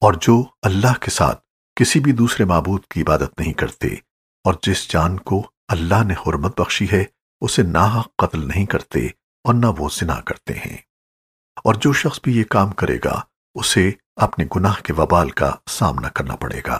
اور جو اللہ کے ساتھ کسی بھی دوسرے معبود کی عبادت نہیں کرتے، اور جس جان کو اللہ نے حرمت بخشی ہے، اسے ناحق قتل نہیں کرتے اور نہ وہ زنا کرتے ہیں۔ اور جو شخص بھی یہ کام کرے گا، اسے اپنے گناہ کے وبال کا سامنا کرنا پڑے گا۔